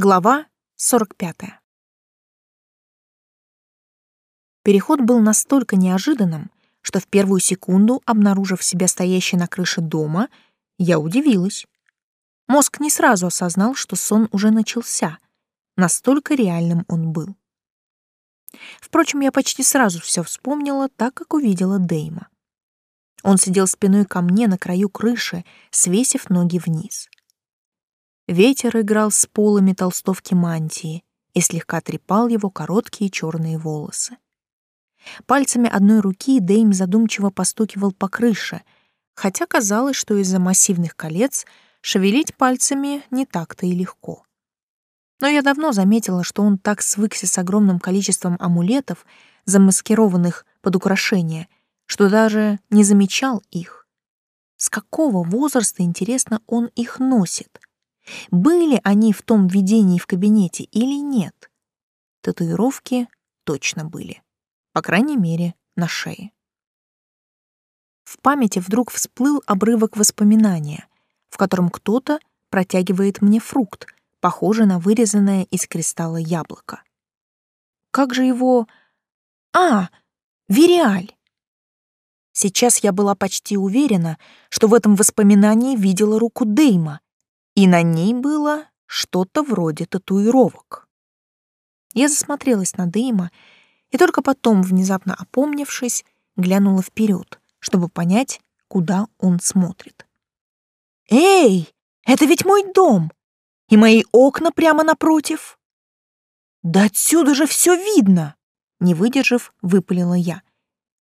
Глава 45. Переход был настолько неожиданным, что в первую секунду, обнаружив себя стоящей на крыше дома, я удивилась. Мозг не сразу осознал, что сон уже начался. Настолько реальным он был. Впрочем, я почти сразу все вспомнила, так как увидела Дейма. Он сидел спиной ко мне на краю крыши, свесив ноги вниз. Ветер играл с полами толстовки мантии и слегка трепал его короткие черные волосы. Пальцами одной руки Дэйм задумчиво постукивал по крыше, хотя казалось, что из-за массивных колец шевелить пальцами не так-то и легко. Но я давно заметила, что он так свыкся с огромным количеством амулетов, замаскированных под украшения, что даже не замечал их. С какого возраста, интересно, он их носит? Были они в том видении в кабинете или нет? Татуировки точно были. По крайней мере, на шее. В памяти вдруг всплыл обрывок воспоминания, в котором кто-то протягивает мне фрукт, похожий на вырезанное из кристалла яблоко. Как же его... А, Вериаль! Сейчас я была почти уверена, что в этом воспоминании видела руку Дейма, и на ней было что-то вроде татуировок. Я засмотрелась на Дейма и только потом, внезапно опомнившись, глянула вперед, чтобы понять, куда он смотрит. «Эй, это ведь мой дом! И мои окна прямо напротив!» «Да отсюда же все видно!» Не выдержав, выпалила я.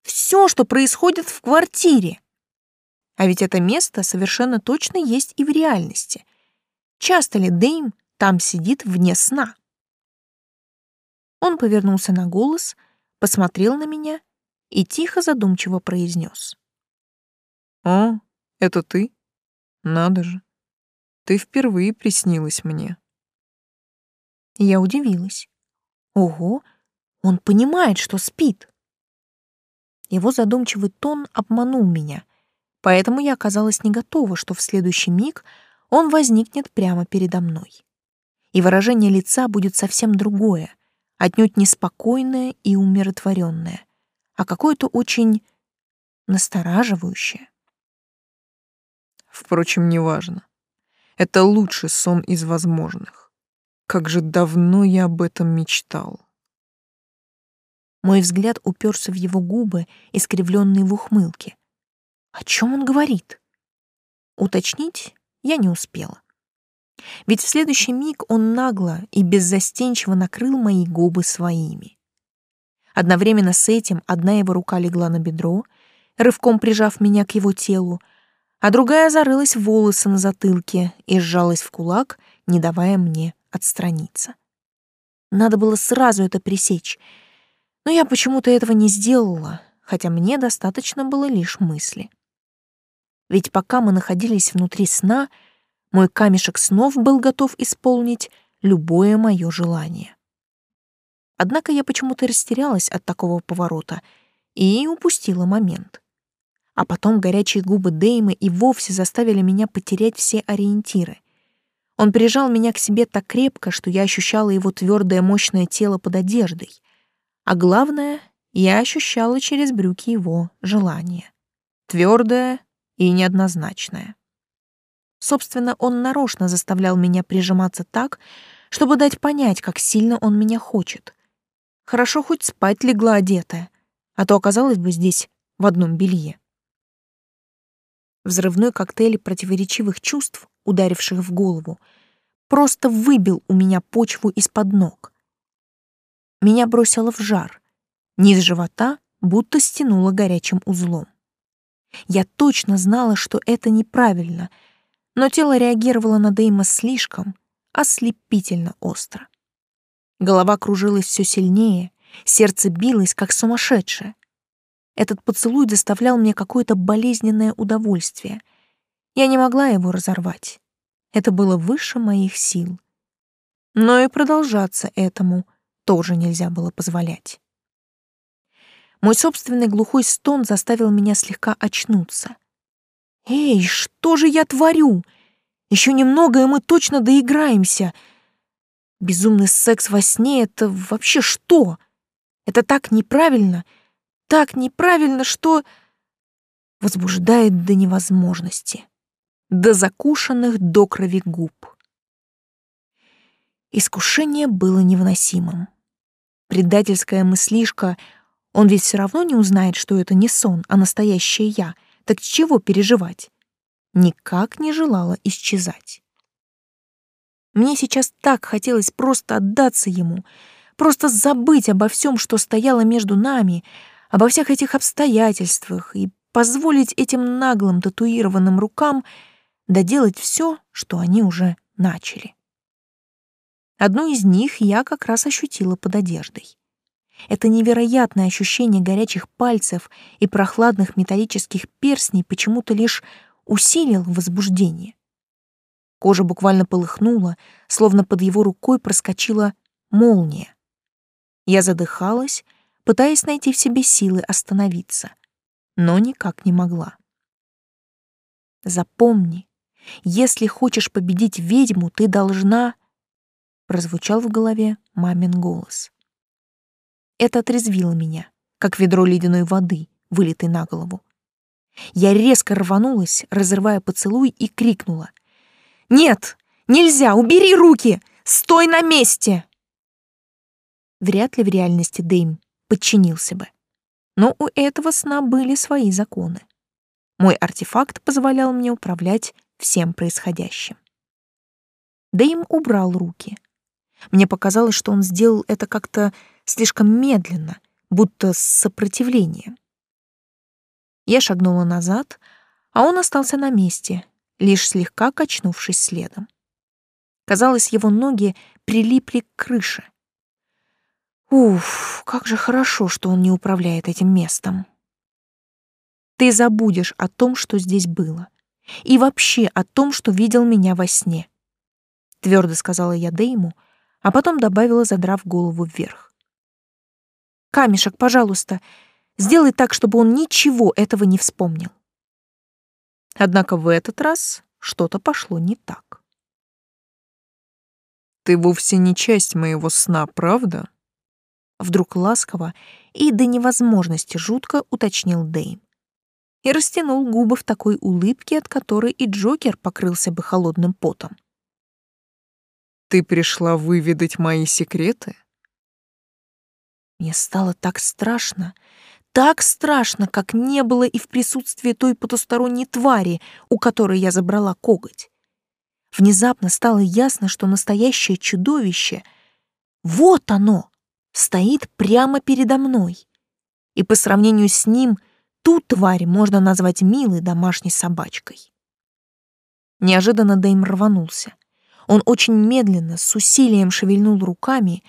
«Все, что происходит в квартире!» А ведь это место совершенно точно есть и в реальности. Часто ли Дэйм там сидит вне сна? Он повернулся на голос, посмотрел на меня и тихо задумчиво произнес. «О, это ты? Надо же. Ты впервые приснилась мне». Я удивилась. Ого, он понимает, что спит. Его задумчивый тон обманул меня, поэтому я оказалась не готова, что в следующий миг он возникнет прямо передо мной. И выражение лица будет совсем другое, отнюдь не спокойное и умиротворенное, а какое-то очень настораживающее. Впрочем, неважно. Это лучший сон из возможных. Как же давно я об этом мечтал. Мой взгляд уперся в его губы, искривленные в ухмылке. О чем он говорит? Уточнить я не успела. Ведь в следующий миг он нагло и беззастенчиво накрыл мои губы своими. Одновременно с этим одна его рука легла на бедро, рывком прижав меня к его телу, а другая зарылась в волосы на затылке и сжалась в кулак, не давая мне отстраниться. Надо было сразу это пресечь, но я почему-то этого не сделала, хотя мне достаточно было лишь мысли. Ведь пока мы находились внутри сна, мой камешек снов был готов исполнить любое мое желание. Однако я почему-то растерялась от такого поворота и упустила момент. А потом горячие губы Деймы и вовсе заставили меня потерять все ориентиры. Он прижал меня к себе так крепко, что я ощущала его твердое мощное тело под одеждой. А главное, я ощущала через брюки его желание. Твердое и неоднозначное. Собственно, он нарочно заставлял меня прижиматься так, чтобы дать понять, как сильно он меня хочет. Хорошо хоть спать легла одетая, а то оказалась бы здесь в одном белье. Взрывной коктейль противоречивых чувств, ударивших в голову, просто выбил у меня почву из-под ног. Меня бросило в жар, низ живота будто стянуло горячим узлом. Я точно знала, что это неправильно, но тело реагировало на Дейма слишком ослепительно остро. Голова кружилась все сильнее, сердце билось, как сумасшедшее. Этот поцелуй доставлял мне какое-то болезненное удовольствие. Я не могла его разорвать. Это было выше моих сил. Но и продолжаться этому тоже нельзя было позволять. Мой собственный глухой стон заставил меня слегка очнуться. «Эй, что же я творю? Еще немного, и мы точно доиграемся!» Безумный секс во сне — это вообще что? Это так неправильно, так неправильно, что возбуждает до невозможности, до закушенных до крови губ. Искушение было невыносимым. Предательская мыслишка, он ведь все равно не узнает, что это не сон, а настоящее я, так чего переживать? Никак не желала исчезать. Мне сейчас так хотелось просто отдаться ему, просто забыть обо всем, что стояло между нами, обо всех этих обстоятельствах и позволить этим наглым татуированным рукам доделать все, что они уже начали. Одну из них я как раз ощутила под одеждой. Это невероятное ощущение горячих пальцев и прохладных металлических перстней почему-то лишь усилил возбуждение. Кожа буквально полыхнула, словно под его рукой проскочила молния. Я задыхалась, пытаясь найти в себе силы остановиться, но никак не могла. Запомни, если хочешь победить ведьму, ты должна... Прозвучал в голове мамин голос. Это отрезвило меня, как ведро ледяной воды, вылитой на голову. Я резко рванулась, разрывая поцелуй, и крикнула. «Нет! Нельзя! Убери руки! Стой на месте!» Вряд ли в реальности Дэйм подчинился бы. Но у этого сна были свои законы. Мой артефакт позволял мне управлять всем происходящим. Дэйм убрал руки. Мне показалось, что он сделал это как-то слишком медленно, будто с сопротивлением. Я шагнула назад, а он остался на месте, лишь слегка качнувшись следом. Казалось, его ноги прилипли к крыше. Уф, как же хорошо, что он не управляет этим местом. Ты забудешь о том, что здесь было, и вообще о том, что видел меня во сне, твердо сказала я Дейму, а потом добавила, задрав голову вверх. Камешек, пожалуйста, сделай так, чтобы он ничего этого не вспомнил. Однако в этот раз что-то пошло не так. Ты вовсе не часть моего сна, правда? Вдруг ласково и до невозможности жутко уточнил Дэйм. И растянул губы в такой улыбке, от которой и Джокер покрылся бы холодным потом. Ты пришла выведать мои секреты? Мне стало так страшно, так страшно, как не было и в присутствии той потусторонней твари, у которой я забрала коготь. Внезапно стало ясно, что настоящее чудовище — вот оно, стоит прямо передо мной. И по сравнению с ним ту тварь можно назвать милой домашней собачкой. Неожиданно Дэйм рванулся. Он очень медленно, с усилием шевельнул руками,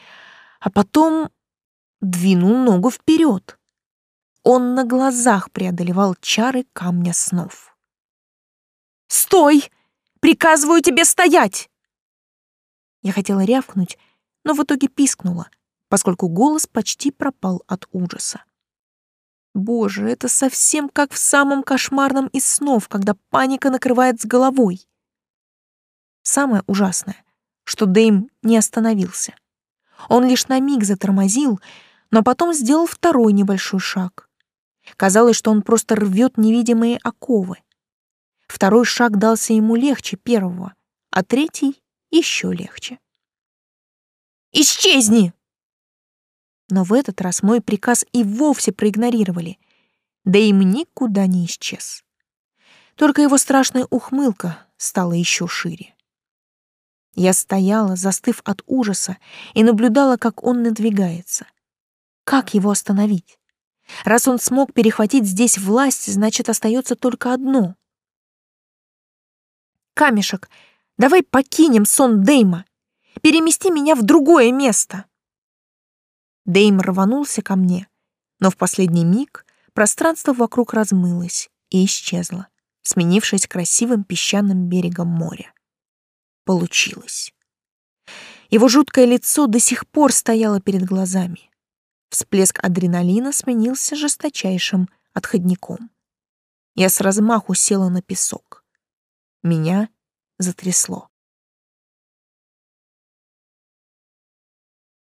а потом двинул ногу вперед. Он на глазах преодолевал чары камня снов. «Стой! Приказываю тебе стоять!» Я хотела рявкнуть, но в итоге пискнула, поскольку голос почти пропал от ужаса. Боже, это совсем как в самом кошмарном из снов, когда паника накрывает с головой. Самое ужасное, что Дэйм не остановился. Он лишь на миг затормозил, но потом сделал второй небольшой шаг. Казалось, что он просто рвет невидимые оковы. Второй шаг дался ему легче первого, а третий еще легче. «Исчезни!» Но в этот раз мой приказ и вовсе проигнорировали, да им никуда не исчез. Только его страшная ухмылка стала еще шире. Я стояла, застыв от ужаса, и наблюдала, как он надвигается. Как его остановить? Раз он смог перехватить здесь власть, значит, остается только одно. Камешек, давай покинем сон Дейма. Перемести меня в другое место. Дейм рванулся ко мне, но в последний миг пространство вокруг размылось и исчезло, сменившись красивым песчаным берегом моря. Получилось. Его жуткое лицо до сих пор стояло перед глазами. Всплеск адреналина сменился жесточайшим отходником. Я с размаху села на песок. Меня затрясло.